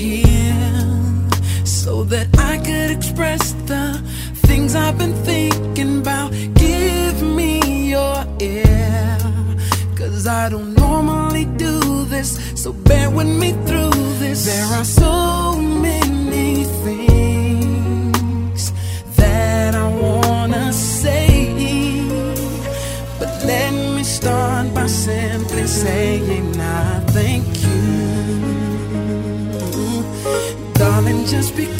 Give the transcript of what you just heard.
here so that I could express the things I've been thinking about. Give me your ear, cause I don't normally do this, so bear with me through this. There are so many things that I wanna say, but let me start by simply saying. just because